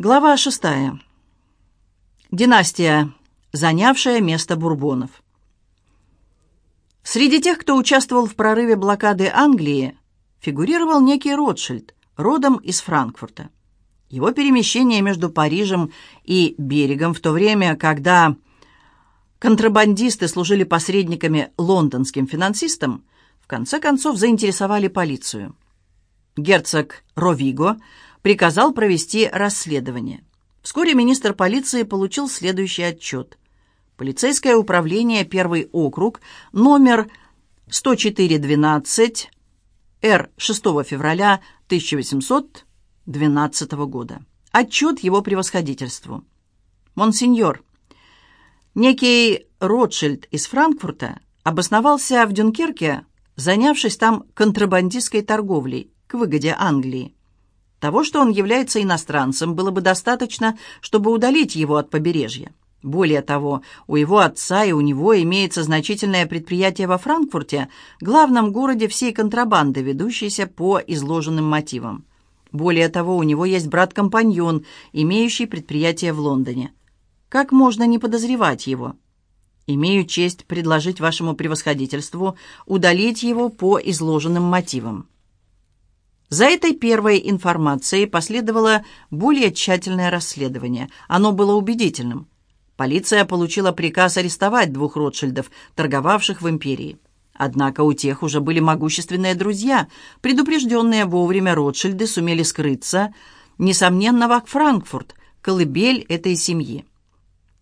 Глава шестая. Династия, занявшая место бурбонов. Среди тех, кто участвовал в прорыве блокады Англии, фигурировал некий Ротшильд, родом из Франкфурта. Его перемещение между Парижем и берегом в то время, когда контрабандисты служили посредниками лондонским финансистам, в конце концов заинтересовали полицию. Герцог Ровиго – приказал провести расследование. Вскоре министр полиции получил следующий отчет. Полицейское управление, первый округ, номер 10412, Р. 6 февраля 1812 года. Отчет его превосходительству. Монсеньор, некий Ротшильд из Франкфурта обосновался в Дюнкерке, занявшись там контрабандистской торговлей к выгоде Англии. Того, что он является иностранцем, было бы достаточно, чтобы удалить его от побережья. Более того, у его отца и у него имеется значительное предприятие во Франкфурте, главном городе всей контрабанды, ведущейся по изложенным мотивам. Более того, у него есть брат-компаньон, имеющий предприятие в Лондоне. Как можно не подозревать его? Имею честь предложить вашему превосходительству удалить его по изложенным мотивам. За этой первой информацией последовало более тщательное расследование. Оно было убедительным. Полиция получила приказ арестовать двух Ротшильдов, торговавших в империи. Однако у тех уже были могущественные друзья. Предупрежденные вовремя Ротшильды сумели скрыться, несомненно, в Франкфурт, колыбель этой семьи.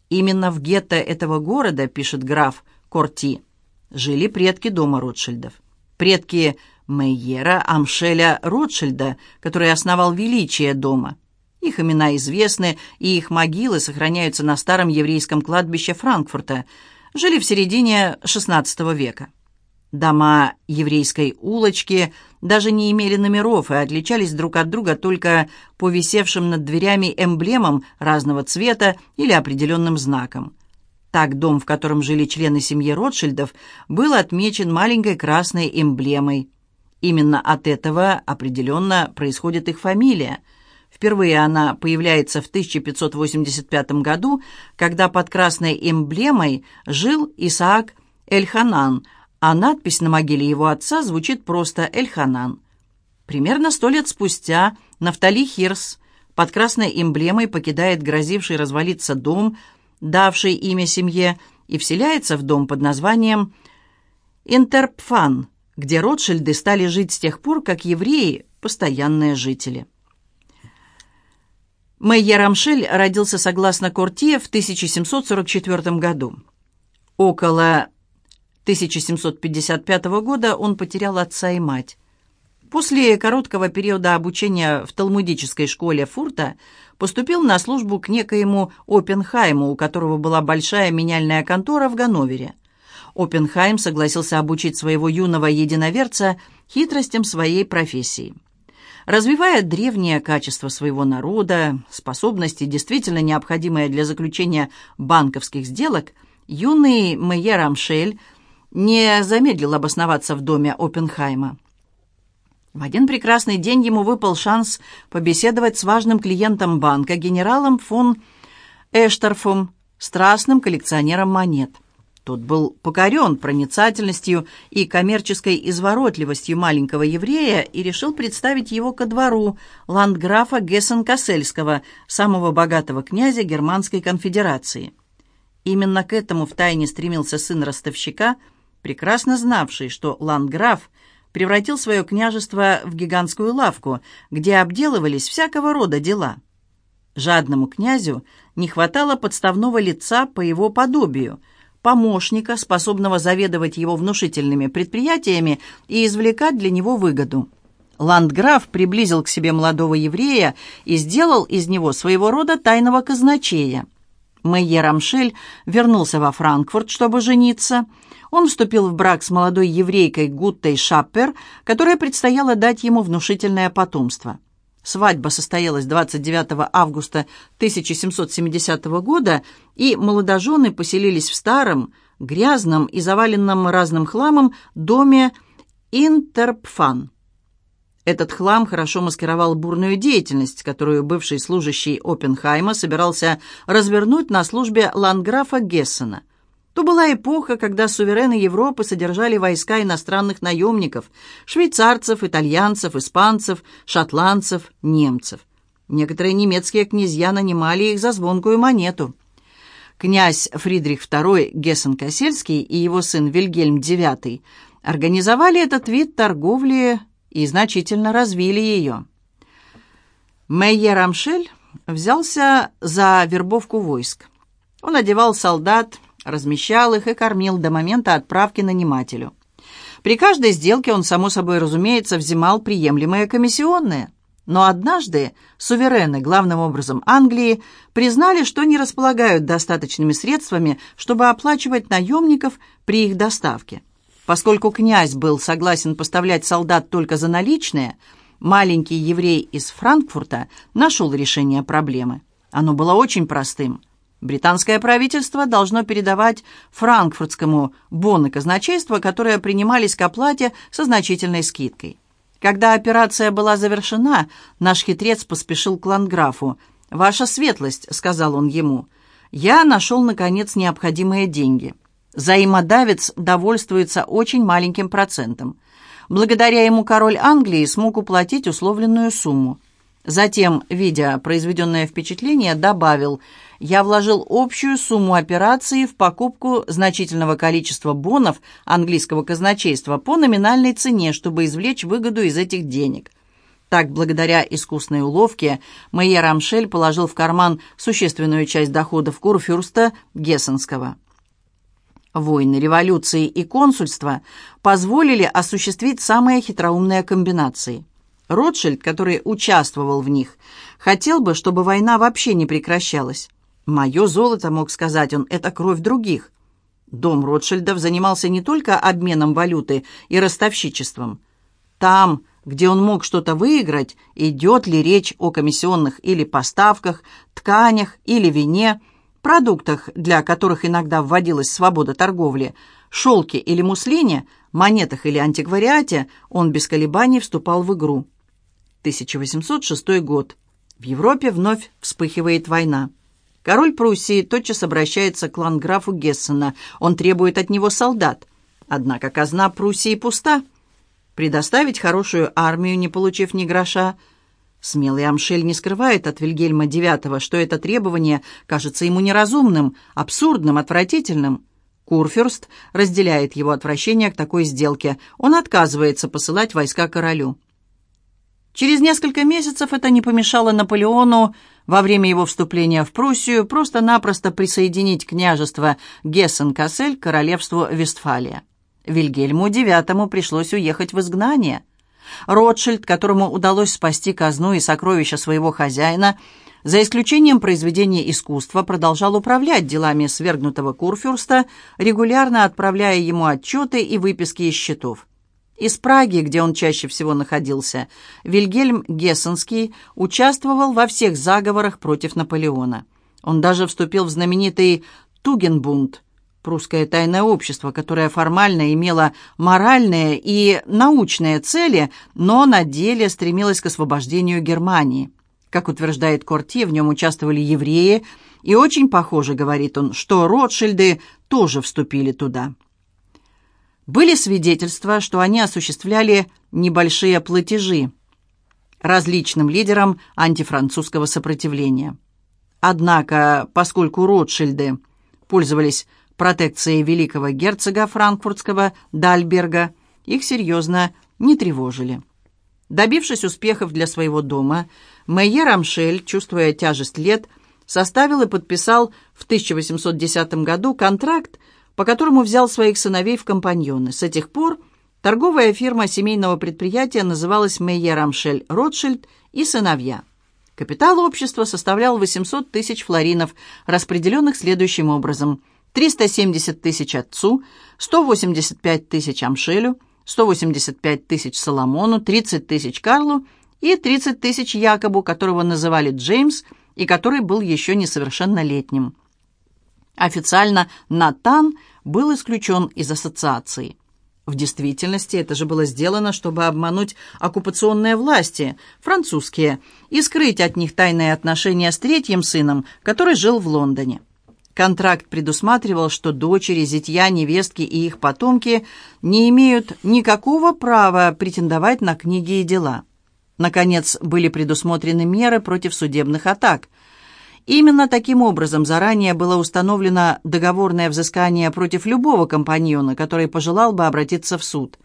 Именно в гетто этого города, пишет граф Корти, жили предки дома Ротшильдов. Предки Мейера Амшеля Ротшильда, который основал величие дома. Их имена известны, и их могилы сохраняются на старом еврейском кладбище Франкфурта. Жили в середине XVI века. Дома еврейской улочки даже не имели номеров и отличались друг от друга только по висевшим над дверями эмблемам разного цвета или определенным знаком. Так дом, в котором жили члены семьи Ротшильдов, был отмечен маленькой красной эмблемой – Именно от этого определенно происходит их фамилия. Впервые она появляется в 1585 году, когда под красной эмблемой жил Исаак Эльханан, а надпись на могиле его отца звучит просто Эльханан. Примерно сто лет спустя Нафтали Хирс под красной эмблемой покидает грозивший развалиться дом, давший имя семье, и вселяется в дом под названием Интерпфан – где Ротшильды стали жить с тех пор, как евреи – постоянные жители. Мейер Амшель родился согласно Кортье в 1744 году. Около 1755 года он потерял отца и мать. После короткого периода обучения в талмудической школе Фурта поступил на службу к некоему Оппенхайму, у которого была большая меняльная контора в Ганновере – Оппенхайм согласился обучить своего юного единоверца хитростям своей профессии. Развивая древние качества своего народа, способности, действительно необходимые для заключения банковских сделок, юный Мейер Амшель не замедлил обосноваться в доме Оппенхайма. В один прекрасный день ему выпал шанс побеседовать с важным клиентом банка, генералом фон Эшторфом, страстным коллекционером монет – тот был покорен проницательностью и коммерческой изворотливостью маленького еврея и решил представить его ко двору ландграфа Гессен-Кассельского, самого богатого князя Германской конфедерации. Именно к этому втайне стремился сын ростовщика, прекрасно знавший, что ландграф превратил свое княжество в гигантскую лавку, где обделывались всякого рода дела. Жадному князю не хватало подставного лица по его подобию – помощника, способного заведовать его внушительными предприятиями и извлекать для него выгоду. Ландграф приблизил к себе молодого еврея и сделал из него своего рода тайного казначея. Мейер Амшель вернулся во Франкфурт, чтобы жениться. Он вступил в брак с молодой еврейкой Гуттой Шаппер, которая предстояло дать ему внушительное потомство. Свадьба состоялась 29 августа 1770 года, и молодожены поселились в старом, грязном и заваленном разным хламом доме Интерпфан. Этот хлам хорошо маскировал бурную деятельность, которую бывший служащий Оппенхайма собирался развернуть на службе ландграфа Гессена. То была эпоха, когда суверены Европы содержали войска иностранных наемников – швейцарцев, итальянцев, испанцев, шотландцев, немцев. Некоторые немецкие князья нанимали их за звонкую монету – князь Фридрих II Гессен-Кассельский и его сын Вильгельм IX организовали этот вид торговли и значительно развили ее. Мейер Амшель взялся за вербовку войск. Он одевал солдат, размещал их и кормил до момента отправки нанимателю. При каждой сделке он, само собой разумеется, взимал приемлемые комиссионные. Но однажды суверены, главным образом Англии, признали, что не располагают достаточными средствами, чтобы оплачивать наемников при их доставке. Поскольку князь был согласен поставлять солдат только за наличные, маленький еврей из Франкфурта нашел решение проблемы. Оно было очень простым. Британское правительство должно передавать франкфуртскому боны казначейства, которые принимались к оплате со значительной скидкой. Когда операция была завершена, наш хитрец поспешил к ландграфу. «Ваша светлость», — сказал он ему, — «я нашел, наконец, необходимые деньги. Заимодавец довольствуется очень маленьким процентом. Благодаря ему король Англии смог уплатить условленную сумму. Затем, видя произведенное впечатление, добавил «Я вложил общую сумму операции в покупку значительного количества бонов английского казначейства по номинальной цене, чтобы извлечь выгоду из этих денег». Так, благодаря искусной уловке, Майер Амшель положил в карман существенную часть доходов Курфюрста Гессенского. Войны, революции и консульства позволили осуществить самые хитроумные комбинации – Ротшильд, который участвовал в них, хотел бы, чтобы война вообще не прекращалась. «Мое золото», — мог сказать он, — «это кровь других». Дом Ротшильдов занимался не только обменом валюты и ростовщичеством. Там, где он мог что-то выиграть, идет ли речь о комиссионных или поставках, тканях или вине, продуктах, для которых иногда вводилась свобода торговли, шелке или муслине, монетах или антиквариате, он без колебаний вступал в игру. 1806 год. В Европе вновь вспыхивает война. Король Пруссии тотчас обращается к ландграфу Гессена. Он требует от него солдат. Однако казна Пруссии пуста. Предоставить хорошую армию, не получив ни гроша. Смелый Амшель не скрывает от Вильгельма IX, что это требование кажется ему неразумным, абсурдным, отвратительным. Курфюрст разделяет его отвращение к такой сделке. Он отказывается посылать войска королю. Через несколько месяцев это не помешало Наполеону во время его вступления в Пруссию просто-напросто присоединить княжество Гессен-Кассель к королевству Вестфалия. Вильгельму IX пришлось уехать в изгнание. Ротшильд, которому удалось спасти казну и сокровища своего хозяина, за исключением произведения искусства, продолжал управлять делами свергнутого Курфюрста, регулярно отправляя ему отчеты и выписки из счетов. Из Праги, где он чаще всего находился, Вильгельм Гессенский участвовал во всех заговорах против Наполеона. Он даже вступил в знаменитый Тугенбунд, прусское тайное общество, которое формально имело моральные и научные цели, но на деле стремилось к освобождению Германии. Как утверждает Корти, в нем участвовали евреи, и очень похоже, говорит он, что Ротшильды тоже вступили туда. Были свидетельства, что они осуществляли небольшие платежи различным лидерам антифранцузского сопротивления. Однако, поскольку Ротшильды пользовались протекцией великого герцога франкфуртского Дальберга, их серьезно не тревожили. Добившись успехов для своего дома, Мейер Амшель, чувствуя тяжесть лет, составил и подписал в 1810 году контракт по которому взял своих сыновей в компаньоны. С этих пор торговая фирма семейного предприятия называлась Мейер Амшель Ротшильд и сыновья. Капитал общества составлял 800 тысяч флоринов, распределенных следующим образом. 370 тысяч отцу, 185 тысяч Амшелю, 185 тысяч Соломону, 30 тысяч Карлу и 30 тысяч Якобу, которого называли Джеймс и который был еще несовершеннолетним. Официально Натан был исключен из ассоциации. В действительности это же было сделано, чтобы обмануть оккупационные власти, французские, и скрыть от них тайные отношения с третьим сыном, который жил в Лондоне. Контракт предусматривал, что дочери, зятья, невестки и их потомки не имеют никакого права претендовать на книги и дела. Наконец, были предусмотрены меры против судебных атак – Именно таким образом заранее было установлено договорное взыскание против любого компаньона, который пожелал бы обратиться в суд.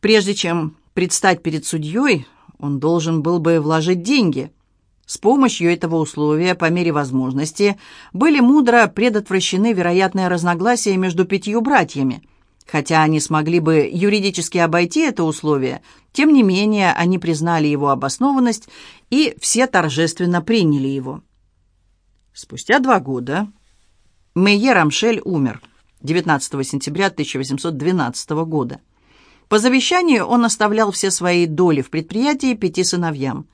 Прежде чем предстать перед судьей, он должен был бы вложить деньги. С помощью этого условия, по мере возможности, были мудро предотвращены вероятные разногласия между пятью братьями. Хотя они смогли бы юридически обойти это условие, тем не менее они признали его обоснованность и все торжественно приняли его. Спустя два года Мейер Рамшель умер 19 сентября 1812 года. По завещанию он оставлял все свои доли в предприятии пяти сыновьям.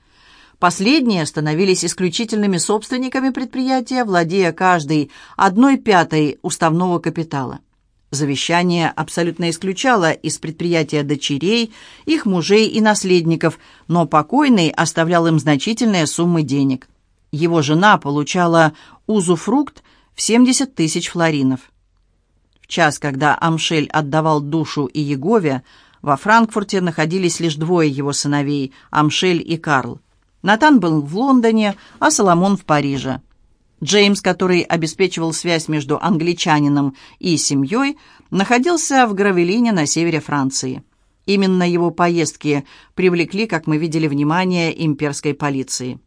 Последние становились исключительными собственниками предприятия, владея каждой одной пятой уставного капитала. Завещание абсолютно исключало из предприятия дочерей, их мужей и наследников, но покойный оставлял им значительные суммы денег – его жена получала узуфрукт в 70 тысяч флоринов. В час, когда Амшель отдавал душу и Егове, во Франкфурте находились лишь двое его сыновей, Амшель и Карл. Натан был в Лондоне, а Соломон в Париже. Джеймс, который обеспечивал связь между англичанином и семьей, находился в Гравелине на севере Франции. Именно его поездки привлекли, как мы видели, внимание имперской полиции.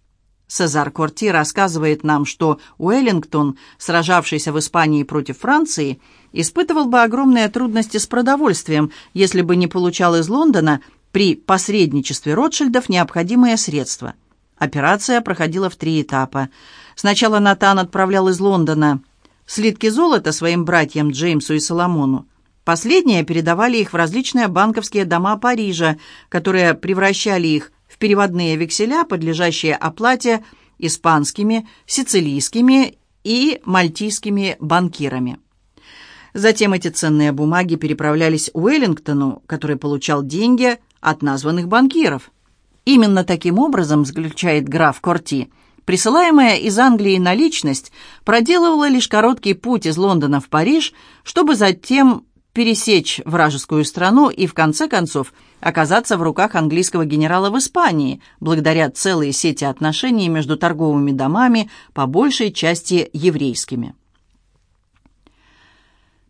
Сезар Корти рассказывает нам, что Уэллингтон, сражавшийся в Испании против Франции, испытывал бы огромные трудности с продовольствием, если бы не получал из Лондона при посредничестве Ротшильдов необходимые средства. Операция проходила в три этапа. Сначала Натан отправлял из Лондона слитки золота своим братьям Джеймсу и Соломону. Последние передавали их в различные банковские дома Парижа, которые превращали их переводные векселя, подлежащие оплате испанскими, сицилийскими и мальтийскими банкирами. Затем эти ценные бумаги переправлялись Уэллингтону, который получал деньги от названных банкиров. Именно таким образом, заключает граф Корти, присылаемая из Англии наличность проделывала лишь короткий путь из Лондона в Париж, чтобы затем пересечь вражескую страну и, в конце концов, оказаться в руках английского генерала в Испании, благодаря целой сети отношений между торговыми домами, по большей части еврейскими.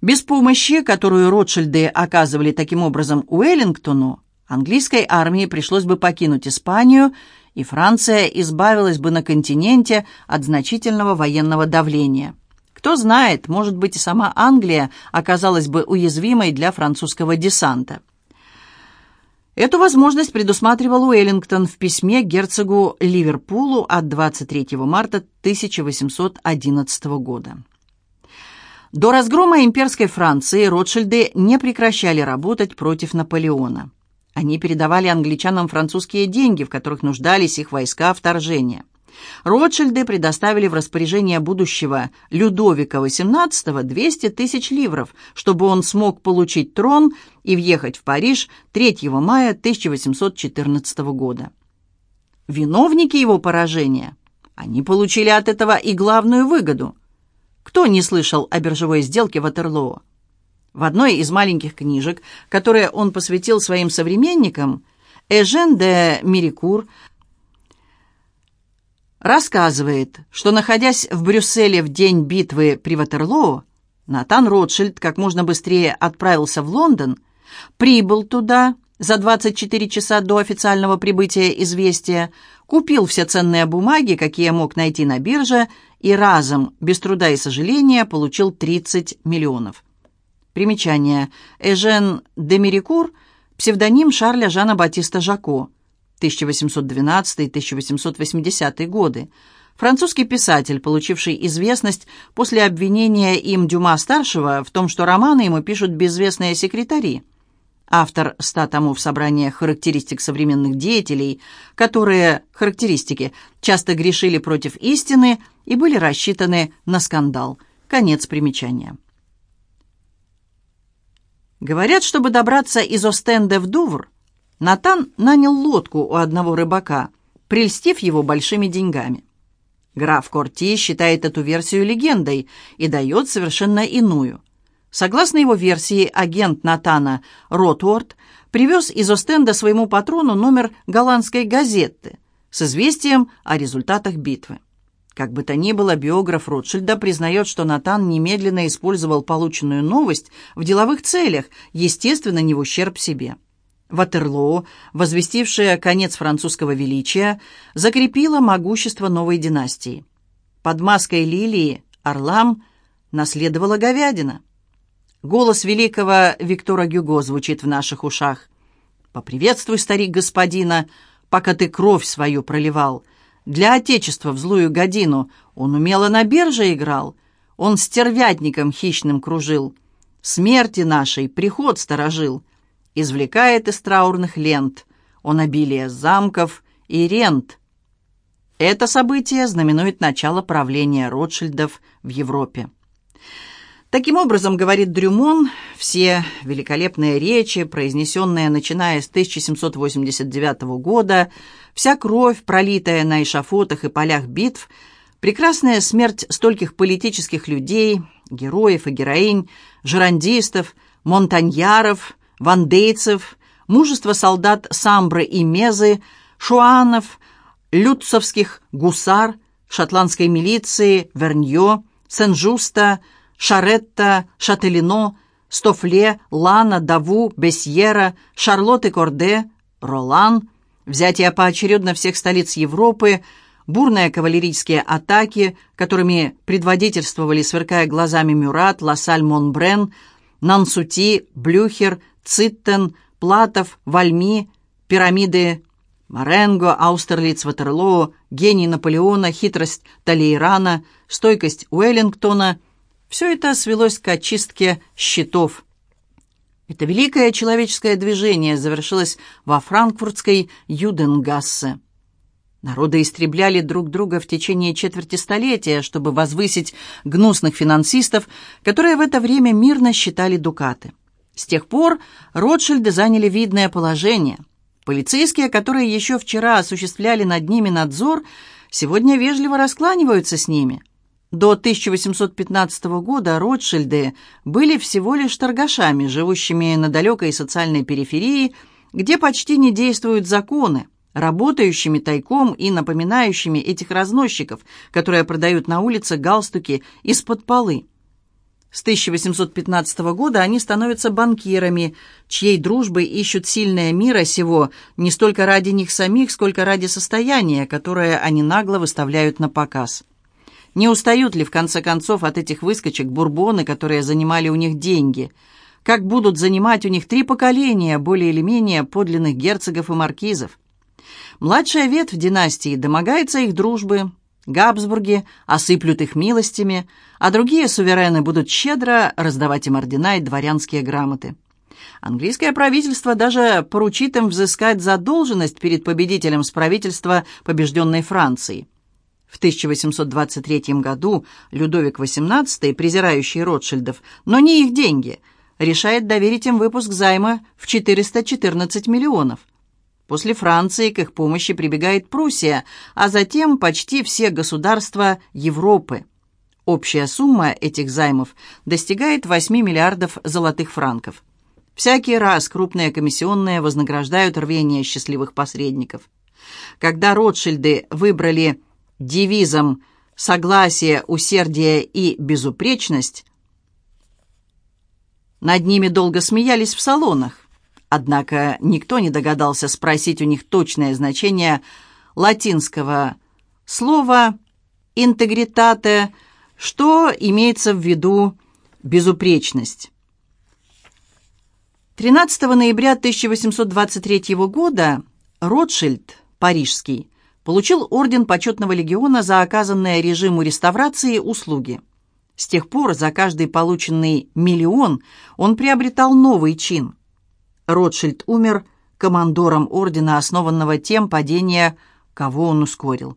Без помощи, которую Ротшильды оказывали таким образом Уэллингтону, английской армии пришлось бы покинуть Испанию, и Франция избавилась бы на континенте от значительного военного давления. Кто знает, может быть, и сама Англия оказалась бы уязвимой для французского десанта. Эту возможность предусматривал Уэллингтон в письме герцогу Ливерпулу от 23 марта 1811 года. До разгрома имперской Франции Ротшильды не прекращали работать против Наполеона. Они передавали англичанам французские деньги, в которых нуждались их войска вторжения. Ротшильды предоставили в распоряжение будущего Людовика XVIII 200 тысяч ливров, чтобы он смог получить трон и въехать в Париж 3 мая 1814 года. Виновники его поражения, они получили от этого и главную выгоду. Кто не слышал о биржевой сделке Ватерлоо? В одной из маленьких книжек, которые он посвятил своим современникам, Эжен де Мирикур рассказывает, что, находясь в Брюсселе в день битвы при Ватерлоо, Натан Ротшильд как можно быстрее отправился в Лондон, прибыл туда за 24 часа до официального прибытия известия, купил все ценные бумаги, какие мог найти на бирже, и разом, без труда и сожаления, получил 30 миллионов. Примечание. Эжен де Мерикур, псевдоним Шарля Жана Батиста Жако – 1812-1880 годы. Французский писатель, получивший известность после обвинения им Дюма-старшего в том, что романы ему пишут безвестные секретари. Автор ста томов собрания характеристик современных деятелей, которые, характеристики, часто грешили против истины и были рассчитаны на скандал. Конец примечания. Говорят, чтобы добраться из Остенде в Дувр, Натан нанял лодку у одного рыбака, прельстив его большими деньгами. Граф Корти считает эту версию легендой и дает совершенно иную. Согласно его версии, агент Натана Ротуорт привез из Остенда своему патрону номер голландской газеты с известием о результатах битвы. Как бы то ни было, биограф Ротшильда признает, что Натан немедленно использовал полученную новость в деловых целях, естественно, не в ущерб себе. Ватерлоо, возвестившее конец французского величия, закрепило могущество новой династии. Под маской лилии орлам наследовала говядина. Голос великого Виктора Гюго звучит в наших ушах. «Поприветствуй, старик господина, пока ты кровь свою проливал. Для Отечества в злую годину он умело на бирже играл, он стервятником хищным кружил, смерти нашей приход сторожил» извлекает из траурных лент. Он обилие замков и рент. Это событие знаменует начало правления Ротшильдов в Европе. Таким образом, говорит Дрюмон, все великолепные речи, произнесенные начиная с 1789 года, вся кровь, пролитая на эшафотах и полях битв, прекрасная смерть стольких политических людей, героев и героинь, жерандистов, монтаньяров, вандейцев, мужество солдат Самбры и Мезы, шуанов, люцовских гусар, шотландской милиции, Верньо, Сен-Жуста, Шаретта, Шателино, Стофле, Лана, Даву, Бесьера, Шарлотты Корде, Ролан, взятие поочередно всех столиц Европы, бурные кавалерийские атаки, которыми предводительствовали, сверкая глазами Мюрат, Лассаль Монбрен, Нансути, Блюхер, Циттен, Платов, Вальми, пирамиды Маренго, Аустерлиц, Ватерлоо, гений Наполеона, хитрость Талейрана, стойкость Уэллингтона – все это свелось к очистке счетов. Это великое человеческое движение завершилось во франкфуртской Юденгассе. Народы истребляли друг друга в течение четверти столетия, чтобы возвысить гнусных финансистов, которые в это время мирно считали дукаты. С тех пор Ротшильды заняли видное положение. Полицейские, которые еще вчера осуществляли над ними надзор, сегодня вежливо раскланиваются с ними. До 1815 года Ротшильды были всего лишь торгашами, живущими на далекой социальной периферии, где почти не действуют законы, работающими тайком и напоминающими этих разносчиков, которые продают на улице галстуки из-под полы. С 1815 года они становятся банкирами, чьей дружбы ищут сильное мира сего не столько ради них самих, сколько ради состояния, которое они нагло выставляют на показ. Не устают ли, в конце концов, от этих выскочек бурбоны, которые занимали у них деньги? Как будут занимать у них три поколения, более или менее, подлинных герцогов и маркизов? Младшая ветвь династии домогается их дружбы, Габсбурги осыплют их милостями, а другие суверены будут щедро раздавать им ордена и дворянские грамоты. Английское правительство даже поручит им взыскать задолженность перед победителем с правительства побежденной Франции. В 1823 году Людовик XVIII, презирающий Ротшильдов, но не их деньги, решает доверить им выпуск займа в 414 миллионов. После Франции к их помощи прибегает Пруссия, а затем почти все государства Европы. Общая сумма этих займов достигает 8 миллиардов золотых франков. Всякий раз крупные комиссионные вознаграждают рвение счастливых посредников. Когда Ротшильды выбрали девизом «согласие, усердие и безупречность», над ними долго смеялись в салонах. Однако никто не догадался спросить у них точное значение латинского слова «интегритате», что имеется в виду безупречность. 13 ноября 1823 года Ротшильд, парижский, получил орден почетного легиона за оказанные режиму реставрации услуги. С тех пор за каждый полученный миллион он приобретал новый чин – Ротшильд умер командором ордена, основанного тем падения, кого он ускорил.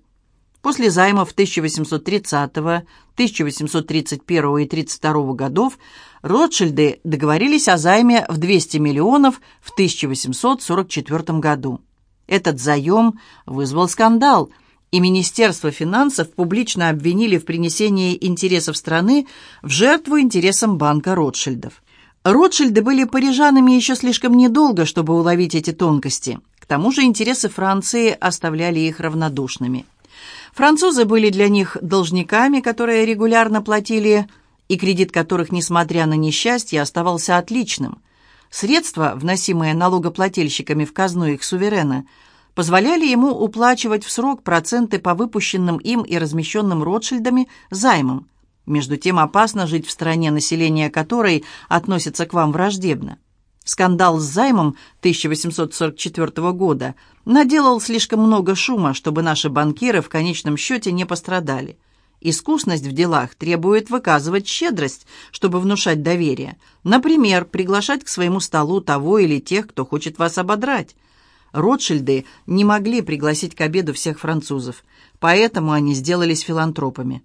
После займов 1830, 1831 и 32 годов Ротшильды договорились о займе в 200 миллионов в 1844 году. Этот заем вызвал скандал, и Министерство финансов публично обвинили в принесении интересов страны в жертву интересам банка Ротшильдов. Ротшильды были парижанами еще слишком недолго, чтобы уловить эти тонкости. К тому же интересы Франции оставляли их равнодушными. Французы были для них должниками, которые регулярно платили, и кредит которых, несмотря на несчастье, оставался отличным. Средства, вносимые налогоплательщиками в казну их суверена, позволяли ему уплачивать в срок проценты по выпущенным им и размещенным Ротшильдами займам. Между тем опасно жить в стране, население которой относится к вам враждебно. Скандал с займом 1844 года наделал слишком много шума, чтобы наши банкиры в конечном счете не пострадали. Искусность в делах требует выказывать щедрость, чтобы внушать доверие. Например, приглашать к своему столу того или тех, кто хочет вас ободрать. Ротшильды не могли пригласить к обеду всех французов, поэтому они сделались филантропами.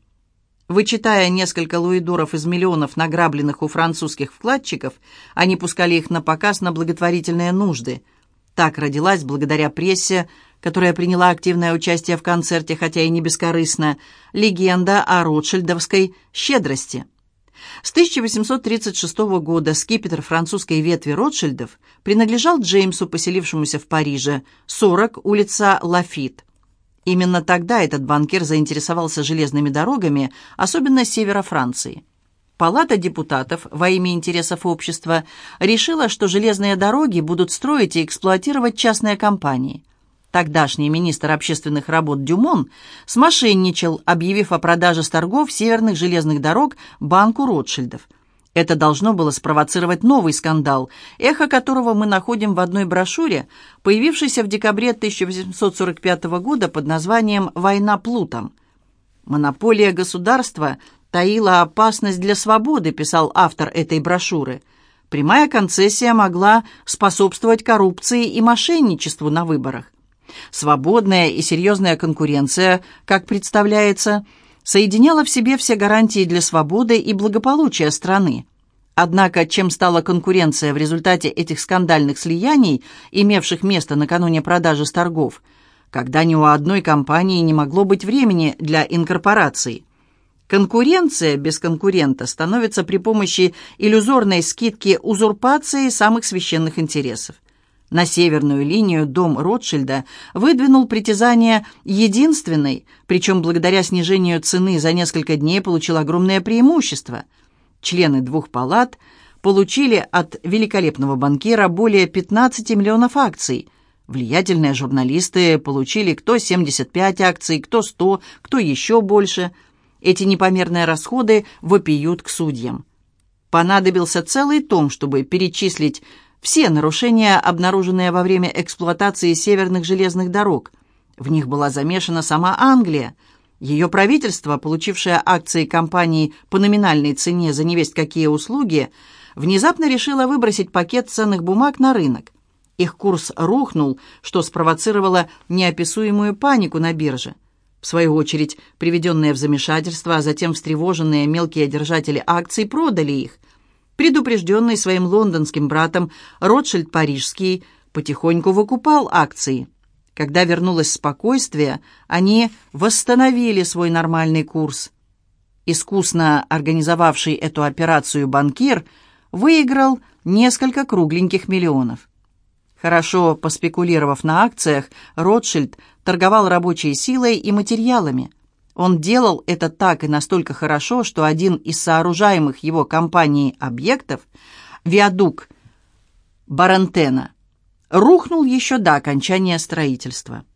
Вычитая несколько луидоров из миллионов награбленных у французских вкладчиков, они пускали их на показ на благотворительные нужды. Так родилась, благодаря прессе, которая приняла активное участие в концерте, хотя и не бескорыстно, легенда о ротшильдовской щедрости. С 1836 года скипетр французской ветви Ротшильдов принадлежал Джеймсу, поселившемуся в Париже, 40, улица Лафит. Именно тогда этот банкир заинтересовался железными дорогами, особенно севера Франции. Палата депутатов во имя интересов общества решила, что железные дороги будут строить и эксплуатировать частные компании. Тогдашний министр общественных работ Дюмон смошенничал, объявив о продаже с торгов северных железных дорог банку Ротшильдов – это должно было спровоцировать новый скандал, эхо которого мы находим в одной брошюре, появившейся в декабре 1845 года под названием «Война плутом». «Монополия государства таила опасность для свободы», писал автор этой брошюры. Прямая концессия могла способствовать коррупции и мошенничеству на выборах. Свободная и серьезная конкуренция, как представляется – соединяла в себе все гарантии для свободы и благополучия страны. Однако, чем стала конкуренция в результате этих скандальных слияний, имевших место накануне продажи с торгов, когда ни у одной компании не могло быть времени для инкорпорации? Конкуренция без конкурента становится при помощи иллюзорной скидки узурпации самых священных интересов. На северную линию дом Ротшильда выдвинул притязание единственной, причем благодаря снижению цены за несколько дней получил огромное преимущество. Члены двух палат получили от великолепного банкира более 15 миллионов акций. Влиятельные журналисты получили кто 75 акций, кто 100, кто еще больше. Эти непомерные расходы вопиют к судьям. Понадобился целый том, чтобы перечислить все нарушения, обнаруженные во время эксплуатации северных железных дорог. В них была замешана сама Англия. Ее правительство, получившее акции компании по номинальной цене за невесть какие услуги, внезапно решило выбросить пакет ценных бумаг на рынок. Их курс рухнул, что спровоцировало неописуемую панику на бирже. В свою очередь, приведенные в замешательство, а затем встревоженные мелкие держатели акций продали их – Предупрежденный своим лондонским братом, Ротшильд Парижский потихоньку выкупал акции. Когда вернулось спокойствие, они восстановили свой нормальный курс. Искусно организовавший эту операцию банкир выиграл несколько кругленьких миллионов. Хорошо поспекулировав на акциях, Ротшильд торговал рабочей силой и материалами – он делал это так и настолько хорошо, что один из сооружаемых его компанией объектов, виадук Барантена, рухнул еще до окончания строительства.